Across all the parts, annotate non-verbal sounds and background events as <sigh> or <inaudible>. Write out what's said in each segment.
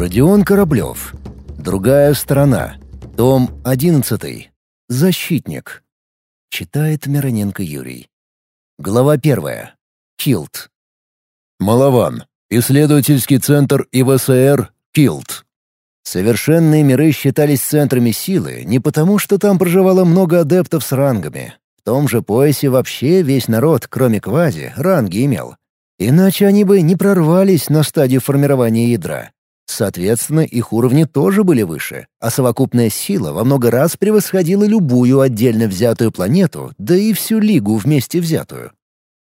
Родион Кораблев. Другая сторона. Том 11. Защитник. Читает Мироненко Юрий. Глава первая. Килт. Малован. Исследовательский центр ИВСР Килт. Совершенные миры считались центрами силы не потому, что там проживало много адептов с рангами. В том же поясе вообще весь народ, кроме квази, ранги имел. Иначе они бы не прорвались на стадию формирования ядра. Соответственно, их уровни тоже были выше, а совокупная сила во много раз превосходила любую отдельно взятую планету, да и всю Лигу вместе взятую.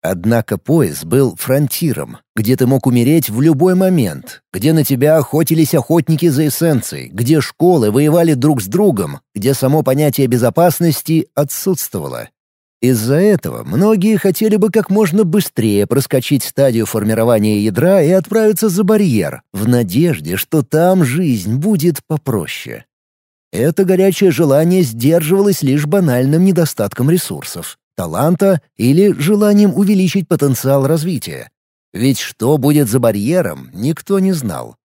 Однако пояс был фронтиром, где ты мог умереть в любой момент, где на тебя охотились охотники за эссенцией, где школы воевали друг с другом, где само понятие безопасности отсутствовало. Из-за этого многие хотели бы как можно быстрее проскочить стадию формирования ядра и отправиться за барьер, в надежде, что там жизнь будет попроще. Это горячее желание сдерживалось лишь банальным недостатком ресурсов, таланта или желанием увеличить потенциал развития. Ведь что будет за барьером, никто не знал.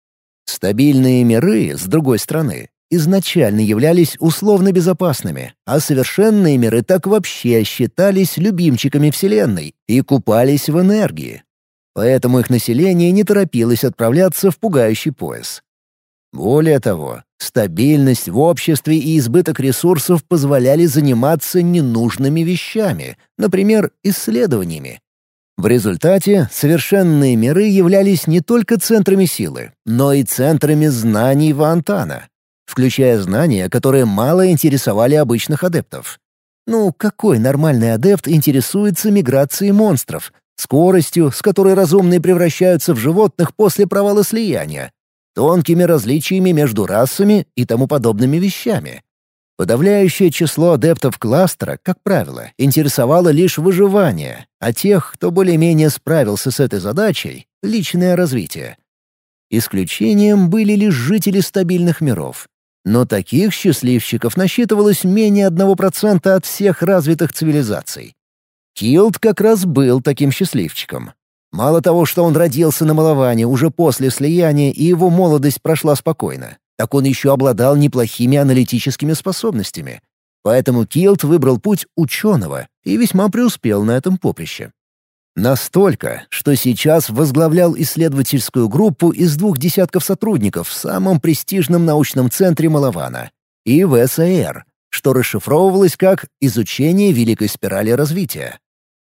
Стабильные миры, с другой стороны, изначально являлись условно безопасными, а совершенные миры так вообще считались любимчиками Вселенной и купались в энергии. Поэтому их население не торопилось отправляться в пугающий пояс. Более того, стабильность в обществе и избыток ресурсов позволяли заниматься ненужными вещами, например, исследованиями. В результате совершенные миры являлись не только центрами силы, но и центрами знаний Вантана включая знания, которые мало интересовали обычных адептов. Ну, какой нормальный адепт интересуется миграцией монстров, скоростью, с которой разумные превращаются в животных после провала слияния, тонкими различиями между расами и тому подобными вещами? Подавляющее число адептов кластера, как правило, интересовало лишь выживание, а тех, кто более-менее справился с этой задачей — личное развитие. Исключением были лишь жители стабильных миров, но таких счастливчиков насчитывалось менее 1% от всех развитых цивилизаций. Килд как раз был таким счастливчиком. Мало того, что он родился на Маловане уже после слияния и его молодость прошла спокойно, так он еще обладал неплохими аналитическими способностями. Поэтому Килд выбрал путь ученого и весьма преуспел на этом поприще. Настолько, что сейчас возглавлял исследовательскую группу из двух десятков сотрудников в самом престижном научном центре Малавана — ИВСР, что расшифровывалось как «изучение великой спирали развития».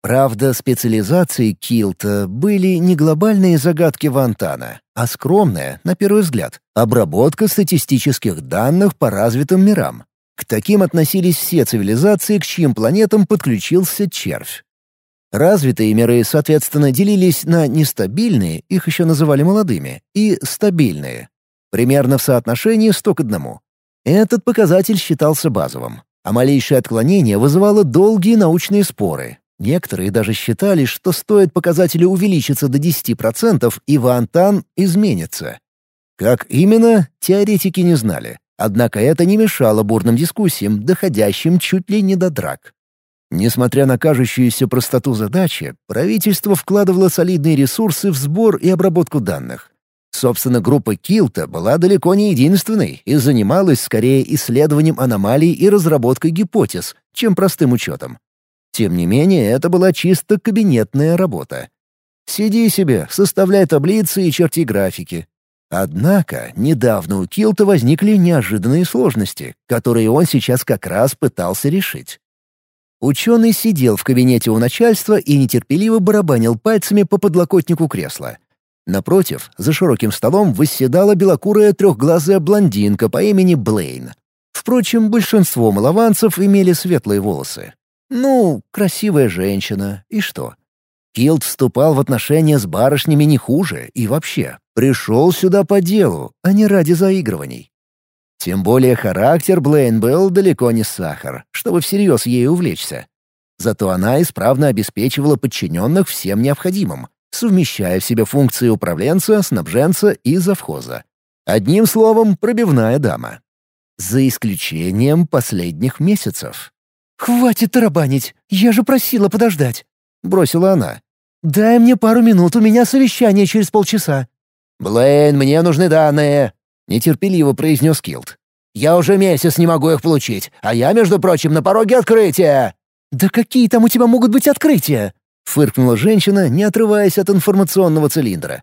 Правда, специализацией Килта были не глобальные загадки Вантана, а скромная, на первый взгляд, обработка статистических данных по развитым мирам. К таким относились все цивилизации, к чьим планетам подключился червь. Развитые миры, соответственно, делились на нестабильные, их еще называли молодыми, и стабильные. Примерно в соотношении 100 к 1. Этот показатель считался базовым, а малейшее отклонение вызывало долгие научные споры. Некоторые даже считали, что стоит показателю увеличиться до 10%, и Вантан изменится. Как именно, теоретики не знали. Однако это не мешало бурным дискуссиям, доходящим чуть ли не до драк. Несмотря на кажущуюся простоту задачи, правительство вкладывало солидные ресурсы в сбор и обработку данных. Собственно, группа Килта была далеко не единственной и занималась скорее исследованием аномалий и разработкой гипотез, чем простым учетом. Тем не менее, это была чисто кабинетная работа. Сиди себе, составляй таблицы и черти графики. Однако, недавно у Килта возникли неожиданные сложности, которые он сейчас как раз пытался решить. Ученый сидел в кабинете у начальства и нетерпеливо барабанил пальцами по подлокотнику кресла. Напротив, за широким столом восседала белокурая трехглазая блондинка по имени Блейн. Впрочем, большинство малованцев имели светлые волосы. Ну, красивая женщина, и что? Килд вступал в отношения с барышнями не хуже и вообще пришел сюда по делу, а не ради заигрываний. Тем более характер Блейн был далеко не сахар, чтобы всерьез ей увлечься. Зато она исправно обеспечивала подчиненных всем необходимым, совмещая в себе функции управленца, снабженца и завхоза. Одним словом, пробивная дама. За исключением последних месяцев. «Хватит тарабанить! Я же просила подождать!» — бросила она. «Дай мне пару минут, у меня совещание через полчаса». «Блейн, мне нужны данные!» Нетерпеливо произнес Килт. «Я уже месяц не могу их получить, а я, между прочим, на пороге открытия!» «Да какие там у тебя могут быть открытия?» — фыркнула женщина, не отрываясь от информационного цилиндра.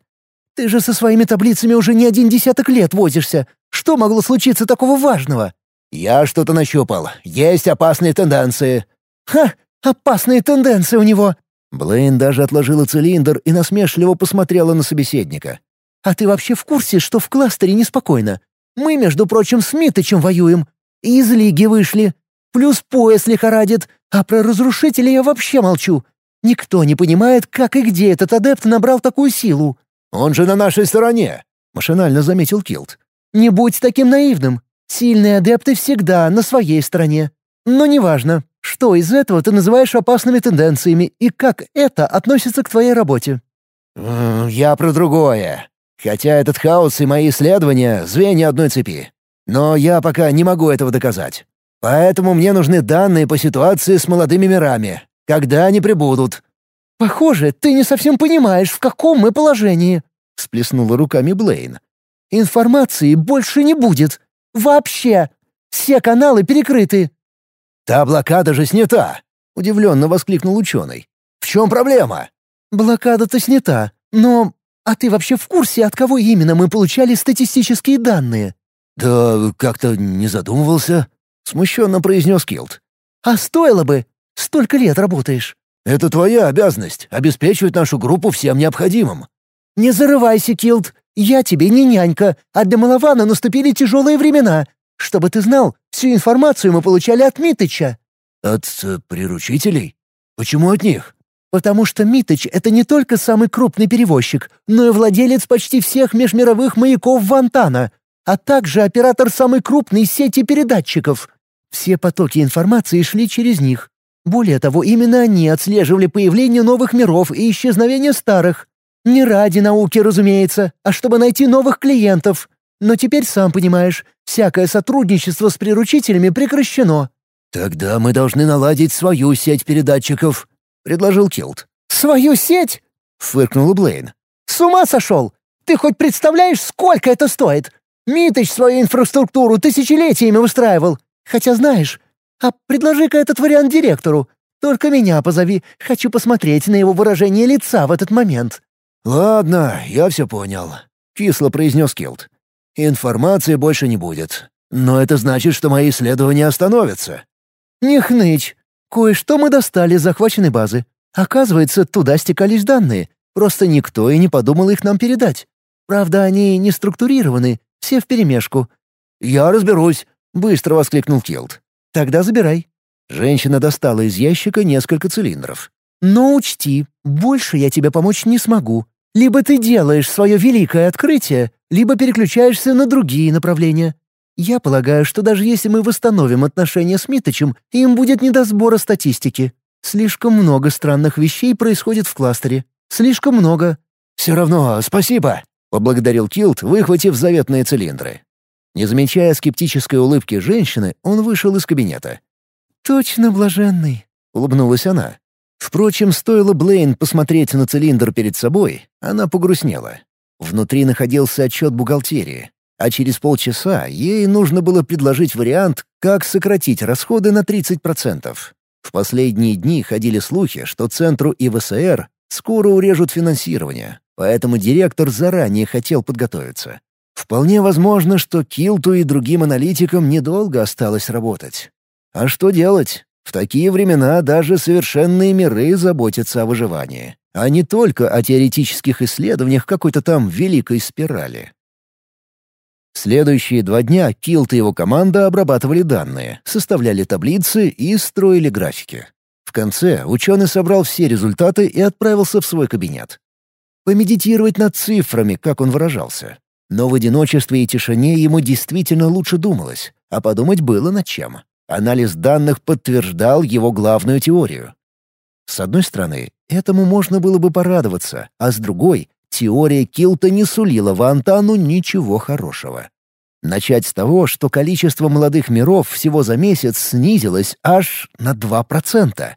«Ты же со своими таблицами уже не один десяток лет возишься. Что могло случиться такого важного?» «Я что-то нащупал. Есть опасные тенденции». «Ха! Опасные тенденции у него!» Блейн даже отложила цилиндр и насмешливо посмотрела на собеседника. «А ты вообще в курсе, что в кластере неспокойно? Мы, между прочим, с Митычем воюем. И из лиги вышли. Плюс пояс лихорадит. А про разрушителей я вообще молчу. Никто не понимает, как и где этот адепт набрал такую силу». «Он же на нашей стороне», — машинально заметил Килт. «Не будь таким наивным. Сильные адепты всегда на своей стороне. Но неважно, что из этого ты называешь опасными тенденциями и как это относится к твоей работе. «Я про другое. Хотя этот хаос и мои исследования — звенья одной цепи. Но я пока не могу этого доказать. Поэтому мне нужны данные по ситуации с молодыми мирами. Когда они прибудут?» «Похоже, ты не совсем понимаешь, в каком мы положении», — всплеснула руками Блейн. «Информации больше не будет. Вообще. Все каналы перекрыты. «Та блокада же снята!» — удивленно воскликнул ученый. «В чем проблема?» «Блокада-то снята, но... А ты вообще в курсе, от кого именно мы получали статистические данные?» «Да как-то не задумывался», — смущенно произнес Килт. «А стоило бы! Столько лет работаешь!» «Это твоя обязанность — обеспечивать нашу группу всем необходимым». «Не зарывайся, Килт! Я тебе не нянька, а для Малавана наступили тяжелые времена. Чтобы ты знал, всю информацию мы получали от Митыча». «От э, приручителей? Почему от них?» «Потому что Митыч — это не только самый крупный перевозчик, но и владелец почти всех межмировых маяков Вантана, а также оператор самой крупной сети передатчиков. Все потоки информации шли через них. Более того, именно они отслеживали появление новых миров и исчезновение старых. Не ради науки, разумеется, а чтобы найти новых клиентов. Но теперь, сам понимаешь, всякое сотрудничество с приручителями прекращено». «Тогда мы должны наладить свою сеть передатчиков», — предложил Килт. «Свою сеть?» — фыркнула Блейн. «С ума сошел! Ты хоть представляешь, сколько это стоит? Митыч свою инфраструктуру тысячелетиями выстраивал. Хотя знаешь, а предложи-ка этот вариант директору. Только меня позови, хочу посмотреть на его выражение лица в этот момент». «Ладно, я все понял», — кисло произнес Килт. Информации больше не будет. Но это значит, что мои исследования остановятся. Не хнычь. Кое-что мы достали с захваченной базы. Оказывается, туда стекались данные. Просто никто и не подумал их нам передать. Правда, они не структурированы, все вперемешку. «Я разберусь», — быстро воскликнул Келт. «Тогда забирай». Женщина достала из ящика несколько цилиндров. «Но учти, больше я тебе помочь не смогу. Либо ты делаешь свое великое открытие, либо переключаешься на другие направления. Я полагаю, что даже если мы восстановим отношения с Миточем, им будет не до сбора статистики. Слишком много странных вещей происходит в кластере. Слишком много. «Все равно, спасибо», — поблагодарил Килт, выхватив заветные цилиндры. Не замечая скептической улыбки женщины, он вышел из кабинета. «Точно блаженный», — улыбнулась она. Впрочем, стоило Блейн посмотреть на цилиндр перед собой, она погрустнела. Внутри находился отчет бухгалтерии, а через полчаса ей нужно было предложить вариант, как сократить расходы на 30%. В последние дни ходили слухи, что центру ИВСР скоро урежут финансирование, поэтому директор заранее хотел подготовиться. Вполне возможно, что Килту и другим аналитикам недолго осталось работать. А что делать? В такие времена даже совершенные миры заботятся о выживании, а не только о теоретических исследованиях какой-то там великой спирали. Следующие два дня Килт и его команда обрабатывали данные, составляли таблицы и строили графики. В конце ученый собрал все результаты и отправился в свой кабинет. Помедитировать над цифрами, как он выражался. Но в одиночестве и тишине ему действительно лучше думалось, а подумать было над чем. Анализ данных подтверждал его главную теорию. С одной стороны, этому можно было бы порадоваться, а с другой — теория Килта не сулила Вантану ничего хорошего. Начать с того, что количество молодых миров всего за месяц снизилось аж на 2%.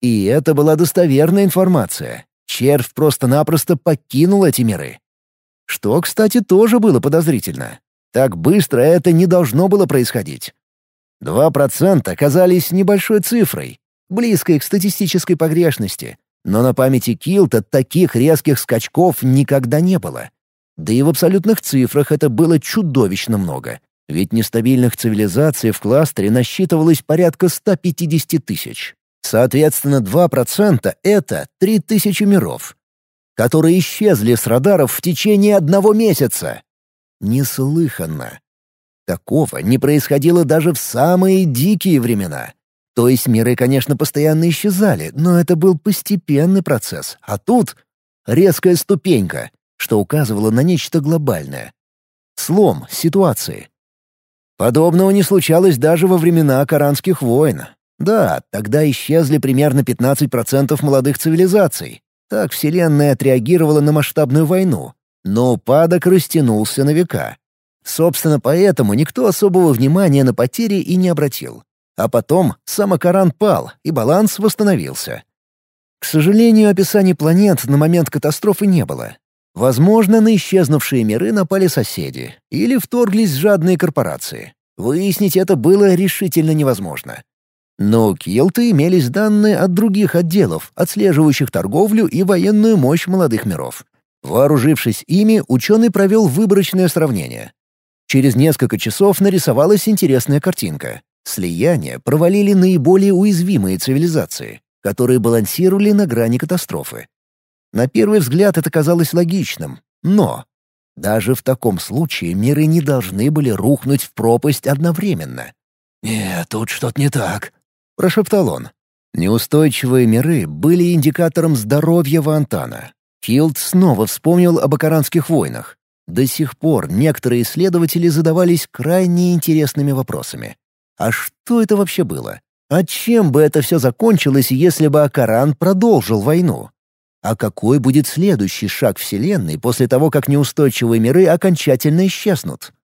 И это была достоверная информация. Червь просто-напросто покинул эти миры. Что, кстати, тоже было подозрительно. Так быстро это не должно было происходить. Два процента оказались небольшой цифрой, близкой к статистической погрешности, но на памяти Килта таких резких скачков никогда не было. Да и в абсолютных цифрах это было чудовищно много, ведь нестабильных цивилизаций в кластере насчитывалось порядка 150 тысяч. Соответственно, 2% — это 3000 миров, которые исчезли с радаров в течение одного месяца. Неслыханно. Такого не происходило даже в самые дикие времена. То есть миры, конечно, постоянно исчезали, но это был постепенный процесс. А тут резкая ступенька, что указывало на нечто глобальное. Слом ситуации. Подобного не случалось даже во времена Коранских войн. Да, тогда исчезли примерно 15% молодых цивилизаций. Так Вселенная отреагировала на масштабную войну. Но упадок растянулся на века. Собственно, поэтому никто особого внимания на потери и не обратил. А потом сам Акаран пал, и баланс восстановился. К сожалению, описаний планет на момент катастрофы не было. Возможно, на исчезнувшие миры напали соседи или вторглись жадные корпорации. Выяснить это было решительно невозможно. Но у Килта имелись данные от других отделов, отслеживающих торговлю и военную мощь молодых миров. Вооружившись ими, ученый провел выборочное сравнение. Через несколько часов нарисовалась интересная картинка. Слияние провалили наиболее уязвимые цивилизации, которые балансировали на грани катастрофы. На первый взгляд это казалось логичным, но даже в таком случае миры не должны были рухнуть в пропасть одновременно. «Нет, тут что-то не так», прошептал он. Неустойчивые миры были индикатором здоровья Вантана. Килд снова вспомнил об акаранских войнах. До сих пор некоторые исследователи задавались крайне интересными вопросами. А что это вообще было? А чем бы это все закончилось, если бы Акаран продолжил войну? А какой будет следующий шаг Вселенной после того, как неустойчивые миры окончательно исчезнут?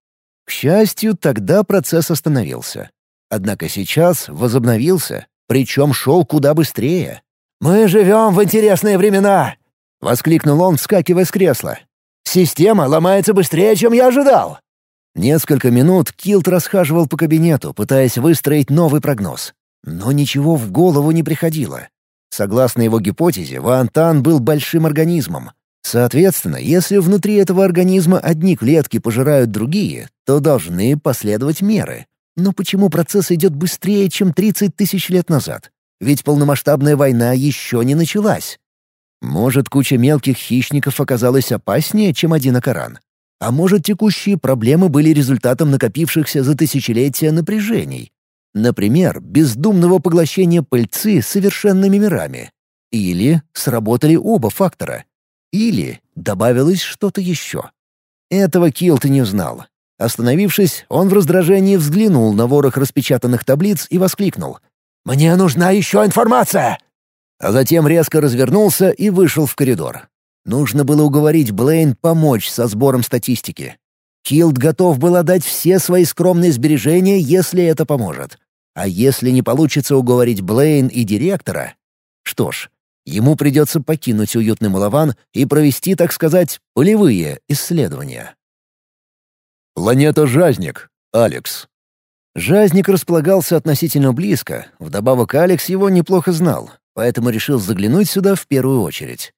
К счастью, тогда процесс остановился. Однако сейчас возобновился, причем шел куда быстрее. «Мы живем в интересные времена!» — воскликнул он, вскакивая с кресла. «Система ломается быстрее, чем я ожидал!» Несколько минут Килт расхаживал по кабинету, пытаясь выстроить новый прогноз. Но ничего в голову не приходило. Согласно его гипотезе, Вантан был большим организмом. Соответственно, если внутри этого организма одни клетки пожирают другие, то должны последовать меры. Но почему процесс идет быстрее, чем 30 тысяч лет назад? Ведь полномасштабная война еще не началась. Может, куча мелких хищников оказалась опаснее, чем один Акаран? А может, текущие проблемы были результатом накопившихся за тысячелетия напряжений? Например, бездумного поглощения пыльцы совершенными мирами. Или сработали оба фактора. Или добавилось что-то еще. Этого Килт не знал. Остановившись, он в раздражении взглянул на ворох распечатанных таблиц и воскликнул. «Мне нужна еще информация!» А затем резко развернулся и вышел в коридор. Нужно было уговорить Блейн помочь со сбором статистики. Килд готов был отдать все свои скромные сбережения, если это поможет. А если не получится уговорить Блейн и директора? Что ж, ему придется покинуть уютный Малаван и провести, так сказать, полевые исследования. Планета Жазник. Алекс. Жазник располагался относительно близко, вдобавок Алекс его неплохо знал, поэтому решил заглянуть сюда в первую очередь.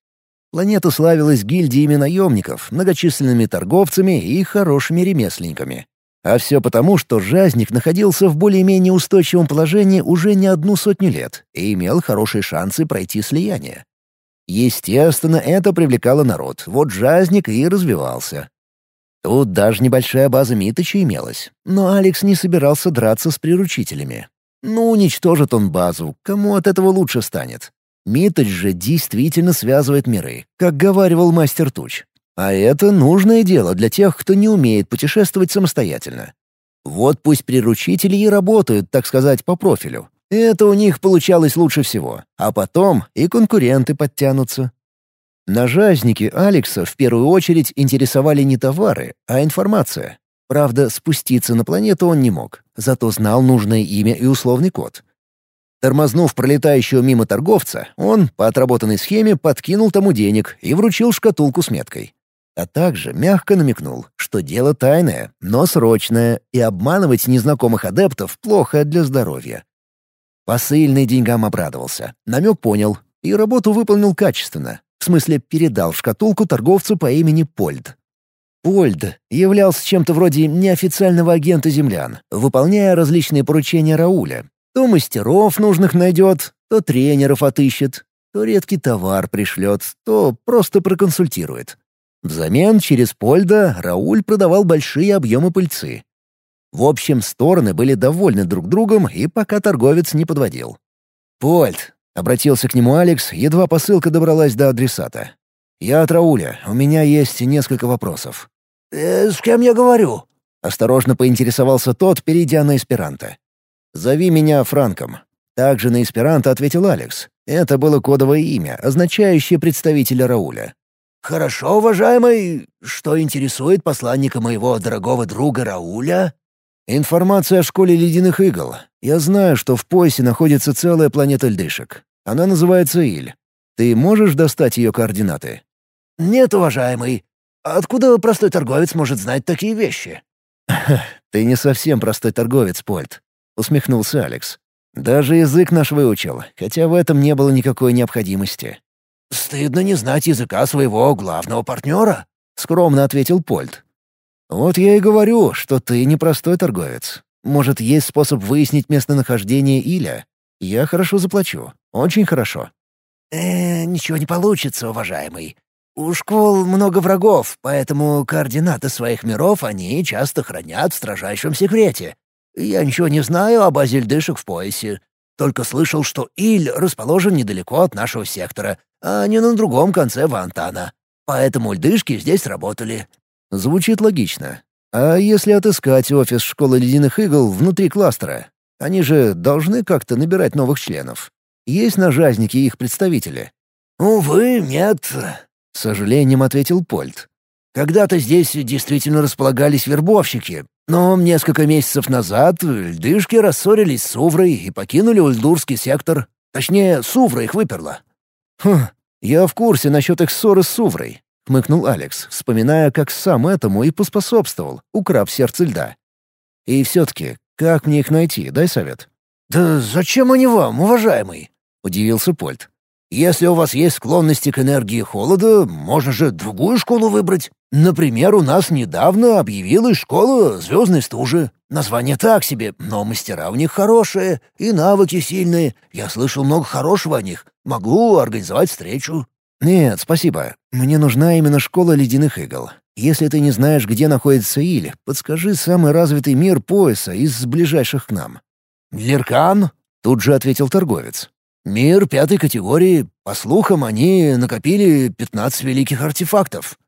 Планета славилась гильдиями наемников, многочисленными торговцами и хорошими ремесленниками. А все потому, что Жазник находился в более-менее устойчивом положении уже не одну сотню лет и имел хорошие шансы пройти слияние. Естественно, это привлекало народ, вот Жазник и развивался. Тут даже небольшая база Миточа имелась, но Алекс не собирался драться с приручителями. Ну, уничтожит он базу, кому от этого лучше станет? Миточ же действительно связывает миры, как говаривал мастер Туч. А это нужное дело для тех, кто не умеет путешествовать самостоятельно. Вот пусть приручители и работают, так сказать, по профилю. Это у них получалось лучше всего. А потом и конкуренты подтянутся. На жазнике Алекса в первую очередь интересовали не товары, а информация. Правда, спуститься на планету он не мог, зато знал нужное имя и условный код. Тормознув пролетающего мимо торговца, он, по отработанной схеме, подкинул тому денег и вручил шкатулку с меткой. а также мягко намекнул, что дело тайное, но срочное, и обманывать незнакомых адептов плохо для здоровья. Посыльный деньгам обрадовался, намек понял и работу выполнил качественно, в смысле передал шкатулку торговцу по имени Польд. Польд являлся чем-то вроде неофициального агента землян, выполняя различные поручения Рауля. То мастеров нужных найдет, то тренеров отыщет, то редкий товар пришлет, то просто проконсультирует. Взамен через Польда Рауль продавал большие объемы пыльцы. В общем, стороны были довольны друг другом, и пока торговец не подводил. «Польд», — обратился к нему Алекс, едва посылка добралась до адресата. «Я от Рауля, у меня есть несколько вопросов». «Э, «С кем я говорю?» — осторожно поинтересовался тот, перейдя на эсперанто. «Зови меня Франком». Также на эсперанто ответил Алекс. Это было кодовое имя, означающее представителя Рауля. «Хорошо, уважаемый. Что интересует посланника моего дорогого друга Рауля?» «Информация о школе ледяных игл. Я знаю, что в поясе находится целая планета льдышек. Она называется Иль. Ты можешь достать ее координаты?» «Нет, уважаемый. Откуда простой торговец может знать такие вещи?» <laughs> «Ты не совсем простой торговец, Польт», — усмехнулся Алекс. «Даже язык наш выучил, хотя в этом не было никакой необходимости». «Стыдно не знать языка своего главного партнера», — скромно ответил Польт. «Вот я и говорю, что ты непростой торговец. Может, есть способ выяснить местонахождение Иля? Я хорошо заплачу. Очень хорошо». «Э, ничего не получится, уважаемый. У школ много врагов, поэтому координаты своих миров они часто хранят в строжайшем секрете. Я ничего не знаю о базе льдышек в поясе. Только слышал, что Иль расположен недалеко от нашего сектора, а не на другом конце Вантана. Поэтому льдышки здесь работали». Звучит логично. А если отыскать офис школы ледяных игл внутри кластера? Они же должны как-то набирать новых членов. Есть на Жазнике их представители? «Увы, нет», — с сожалением ответил Польт. «Когда-то здесь действительно располагались вербовщики, но несколько месяцев назад льдышки рассорились с Суврой и покинули Ульдурский сектор. Точнее, Сувра их выперла». «Хм, я в курсе насчет их ссоры с Суврой», — хмыкнул Алекс, вспоминая, как сам этому и поспособствовал, украв сердце льда. «И все-таки, как мне их найти, дай совет». «Да зачем они вам, уважаемый?» — удивился Польт. «Если у вас есть склонности к энергии холода, можно же другую школу выбрать. Например, у нас недавно объявилась школа звездной стужи. Название так себе, но мастера у них хорошие и навыки сильные. Я слышал много хорошего о них. Могу организовать встречу». «Нет, спасибо. Мне нужна именно школа ледяных игл. Если ты не знаешь, где находится Иль, подскажи самый развитый мир пояса из ближайших к нам». «Леркан?» — тут же ответил торговец. Мир пятой категории, по слухам, они накопили 15 великих артефактов.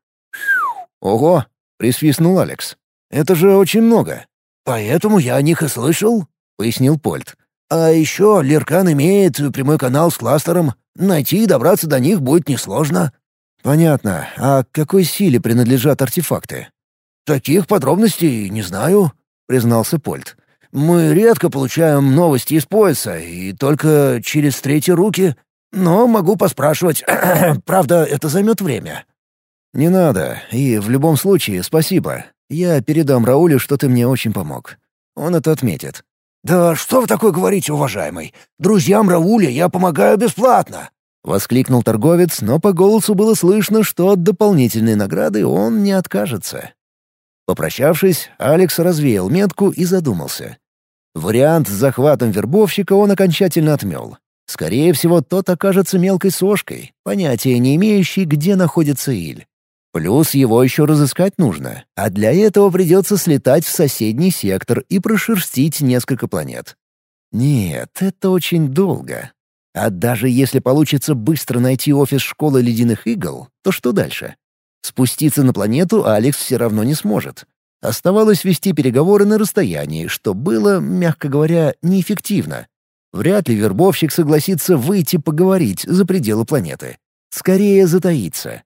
Ого, присвистнул Алекс. Это же очень много. Поэтому я о них и слышал, пояснил Польт. А еще Леркан имеет прямой канал с кластером. Найти и добраться до них будет несложно. Понятно. А к какой силе принадлежат артефакты? Таких подробностей не знаю, признался Польт. Мы редко получаем новости из пояса, и только через третьи руки. Но могу поспрашивать. <clears throat> Правда, это займет время». «Не надо. И в любом случае, спасибо. Я передам Раулю, что ты мне очень помог. Он это отметит». «Да что вы такое говорите, уважаемый? Друзьям Рауля я помогаю бесплатно!» — воскликнул торговец, но по голосу было слышно, что от дополнительной награды он не откажется. Попрощавшись, Алекс развеял метку и задумался. Вариант с захватом вербовщика он окончательно отмел. Скорее всего, тот окажется мелкой сошкой, понятия не имеющей, где находится Иль. Плюс его еще разыскать нужно, а для этого придется слетать в соседний сектор и прошерстить несколько планет. Нет, это очень долго. А даже если получится быстро найти офис школы ледяных игл, то что дальше? Спуститься на планету Алекс все равно не сможет. Оставалось вести переговоры на расстоянии, что было, мягко говоря, неэффективно. Вряд ли вербовщик согласится выйти поговорить за пределы планеты. Скорее затаиться.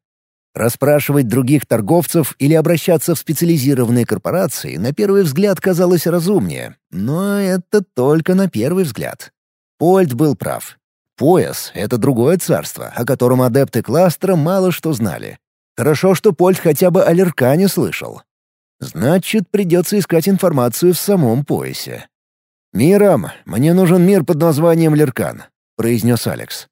Расспрашивать других торговцев или обращаться в специализированные корпорации на первый взгляд казалось разумнее, но это только на первый взгляд. Польт был прав. Пояс — это другое царство, о котором адепты кластера мало что знали. Хорошо, что Польт хотя бы о Леркане слышал. Значит, придется искать информацию в самом поясе. «Миром, мне нужен мир под названием Леркан», — произнес Алекс.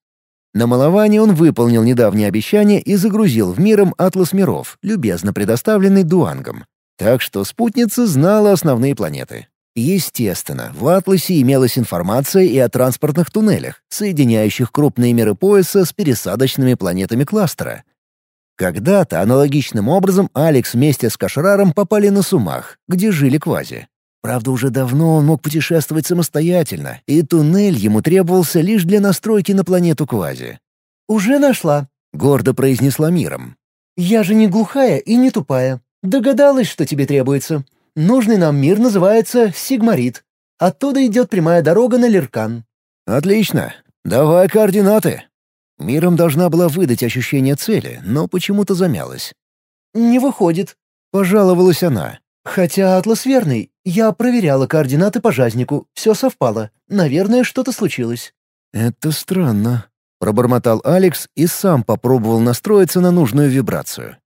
На маловании он выполнил недавнее обещание и загрузил в миром атлас миров, любезно предоставленный Дуангом. Так что спутница знала основные планеты. Естественно, в атласе имелась информация и о транспортных туннелях, соединяющих крупные миры пояса с пересадочными планетами кластера. Когда-то аналогичным образом Алекс вместе с Кашраром попали на Сумах, где жили квази. Правда, уже давно он мог путешествовать самостоятельно, и туннель ему требовался лишь для настройки на планету квази. «Уже нашла», — гордо произнесла миром. «Я же не глухая и не тупая. Догадалась, что тебе требуется. Нужный нам мир называется Сигмарит. Оттуда идет прямая дорога на Леркан». «Отлично. Давай координаты», Миром должна была выдать ощущение цели, но почему-то замялась. «Не выходит», — пожаловалась она. «Хотя атлас верный. Я проверяла координаты по жазнику. Все совпало. Наверное, что-то случилось». «Это странно», — пробормотал Алекс и сам попробовал настроиться на нужную вибрацию.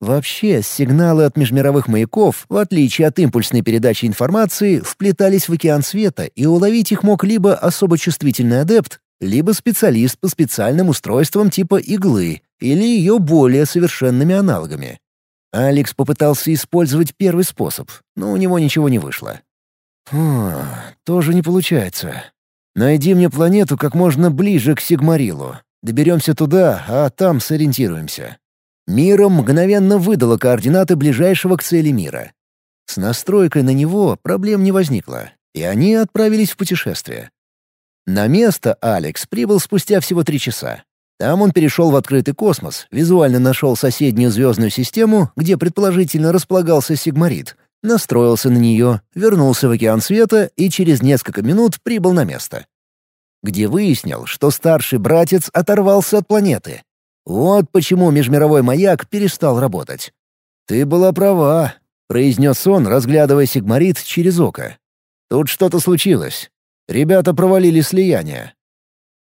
Вообще, сигналы от межмировых маяков, в отличие от импульсной передачи информации, вплетались в океан света, и уловить их мог либо особо чувствительный адепт, либо специалист по специальным устройствам типа иглы или ее более совершенными аналогами. Алекс попытался использовать первый способ, но у него ничего не вышло. «Фу, тоже не получается. Найди мне планету как можно ближе к Сигмарилу. Доберемся туда, а там сориентируемся». Миром мгновенно выдала координаты ближайшего к цели мира. С настройкой на него проблем не возникло, и они отправились в путешествие. На место Алекс прибыл спустя всего три часа. Там он перешел в открытый космос, визуально нашел соседнюю звездную систему, где предположительно располагался Сигмарит, настроился на нее, вернулся в океан света и через несколько минут прибыл на место. Где выяснил, что старший братец оторвался от планеты. Вот почему межмировой маяк перестал работать. «Ты была права», — произнес он, разглядывая Сигмарит через око. «Тут что-то случилось. Ребята провалили слияние.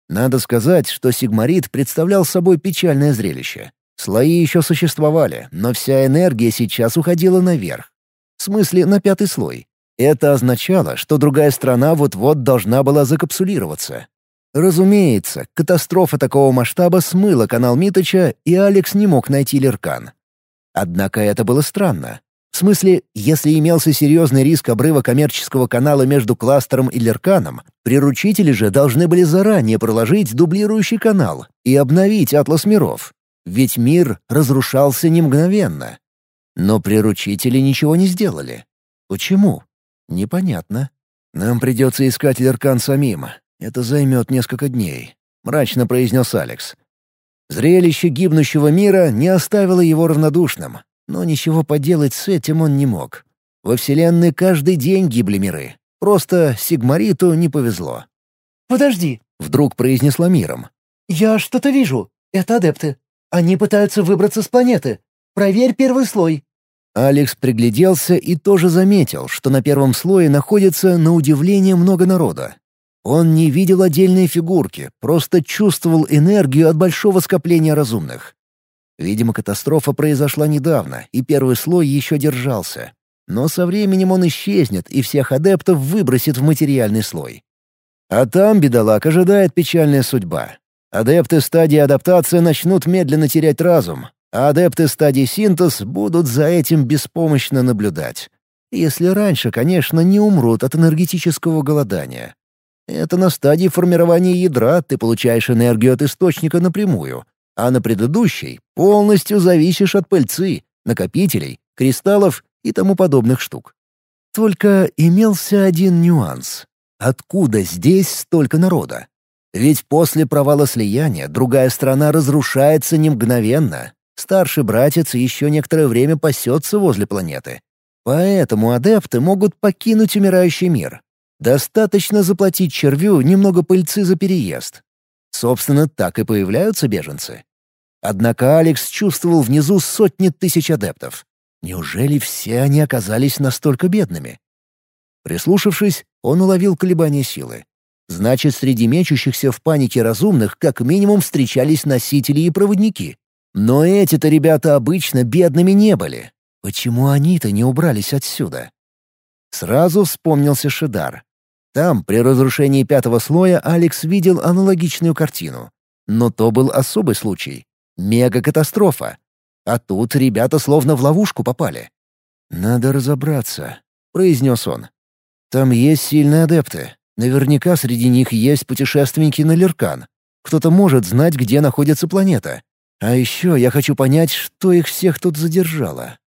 Надо сказать, что Сигмарит представлял собой печальное зрелище. Слои еще существовали, но вся энергия сейчас уходила наверх. В смысле, на пятый слой. Это означало, что другая страна вот-вот должна была закапсулироваться. Разумеется, катастрофа такого масштаба смыла канал Миточа, и Алекс не мог найти Леркан. Однако это было странно. В смысле, если имелся серьезный риск обрыва коммерческого канала между кластером и Лерканом, приручители же должны были заранее проложить дублирующий канал и обновить атлас миров. Ведь мир разрушался не мгновенно. Но приручители ничего не сделали. Почему? Непонятно. «Нам придется искать Леркан самим. Это займет несколько дней», — мрачно произнес Алекс. Зрелище гибнущего мира не оставило его равнодушным. Но ничего поделать с этим он не мог. Во Вселенной каждый день гибли миры. Просто Сигмариту не повезло. «Подожди», — вдруг произнесла миром. «Я что-то вижу. Это адепты. Они пытаются выбраться с планеты. Проверь первый слой». Алекс пригляделся и тоже заметил, что на первом слое находится, на удивление, много народа. Он не видел отдельные фигурки, просто чувствовал энергию от большого скопления разумных. Видимо, катастрофа произошла недавно, и первый слой еще держался. Но со временем он исчезнет, и всех адептов выбросит в материальный слой. А там, бедолаг, ожидает печальная судьба. Адепты стадии адаптации начнут медленно терять разум, а адепты стадии синтез будут за этим беспомощно наблюдать. Если раньше, конечно, не умрут от энергетического голодания. Это на стадии формирования ядра ты получаешь энергию от источника напрямую, а на предыдущей полностью зависишь от пыльцы, накопителей, кристаллов и тому подобных штук. Только имелся один нюанс. Откуда здесь столько народа? Ведь после провала слияния другая страна разрушается не мгновенно. Старший братец еще некоторое время пасется возле планеты. Поэтому адепты могут покинуть умирающий мир. Достаточно заплатить червю немного пыльцы за переезд. Собственно, так и появляются беженцы. Однако Алекс чувствовал внизу сотни тысяч адептов. Неужели все они оказались настолько бедными? Прислушавшись, он уловил колебания силы. Значит, среди мечущихся в панике разумных как минимум встречались носители и проводники. Но эти-то ребята обычно бедными не были. Почему они-то не убрались отсюда? Сразу вспомнился Шидар. Там, при разрушении пятого слоя, Алекс видел аналогичную картину. Но то был особый случай. Мега-катастрофа. А тут ребята словно в ловушку попали. «Надо разобраться», — произнес он. «Там есть сильные адепты. Наверняка среди них есть путешественники на Леркан. Кто-то может знать, где находится планета. А еще я хочу понять, что их всех тут задержало.